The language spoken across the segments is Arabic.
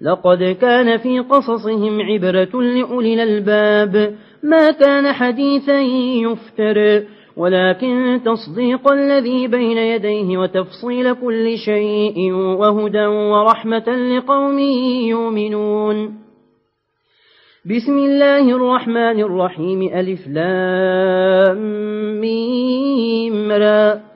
لقد كان في قصصهم عبرة لأولي الألباب. ما كان حديثا يفتر ولكن تصديق الذي بين يديه وتفصيل كل شيء وهدى ورحمة لقوم يؤمنون. بسم الله الرحمن الرحيم ألف لام ميم را.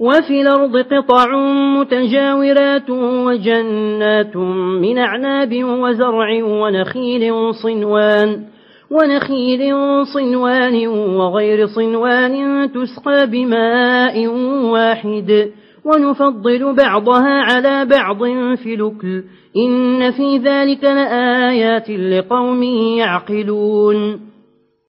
وفي الأرض قطع متجاورات وجنات من أعناب وزرع ونخيل صنوان ونخيل صنوان وغير صنوان تسقى بماء واحد. ونفضل بعضها على بعض في لكل إن في ذلك لآيات لقوم يعقلون.